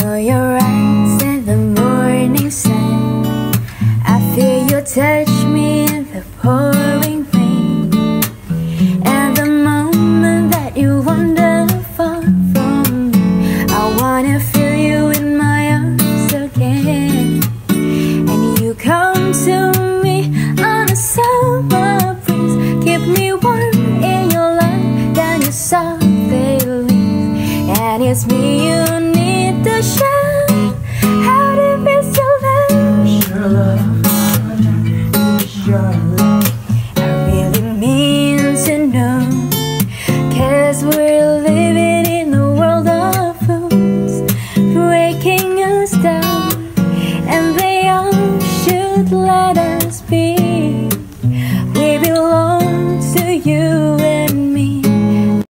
know your eyes in the morning sun. I feel you touch me in the pouring rain. And the moment that you wander far from me, I wanna feel you in my arms again. And you come to me on a summer breeze, keep me warm in your love, then you softly leave. And it's me you your look I really mean to know. Cause we're living in the world of fools Breaking us down. And they all should let us be